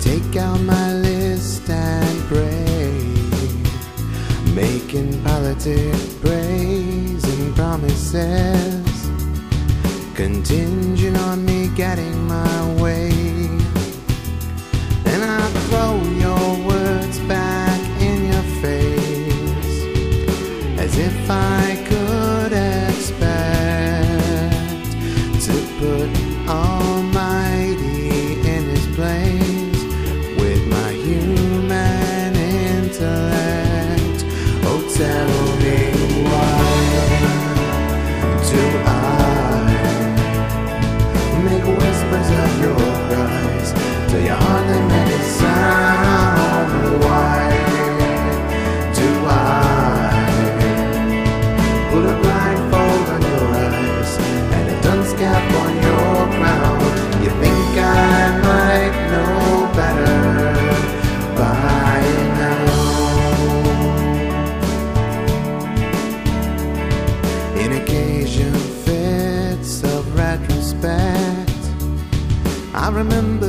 take out my list and pray. Making politics, praise and promises. Contingent on me getting my way. Then I throw your words back in your face. As if I could expect to put on. I remember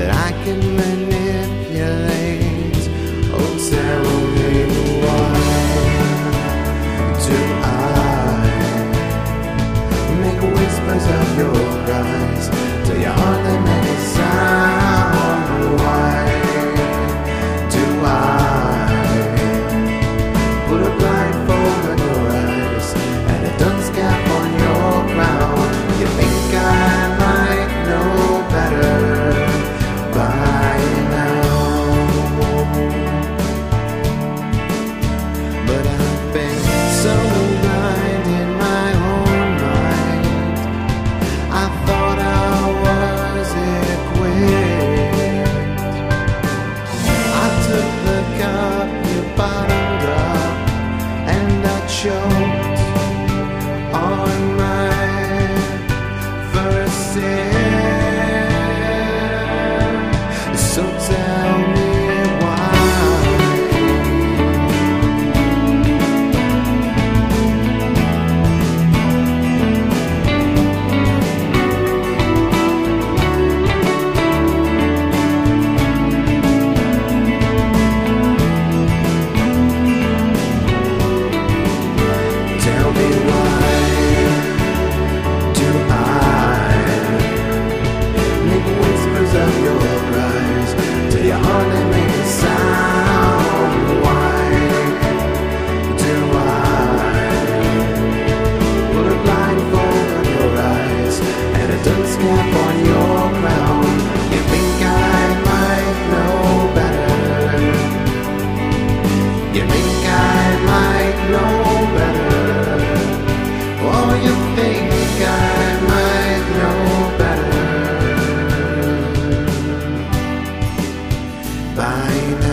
that I can manipulate. show. by now.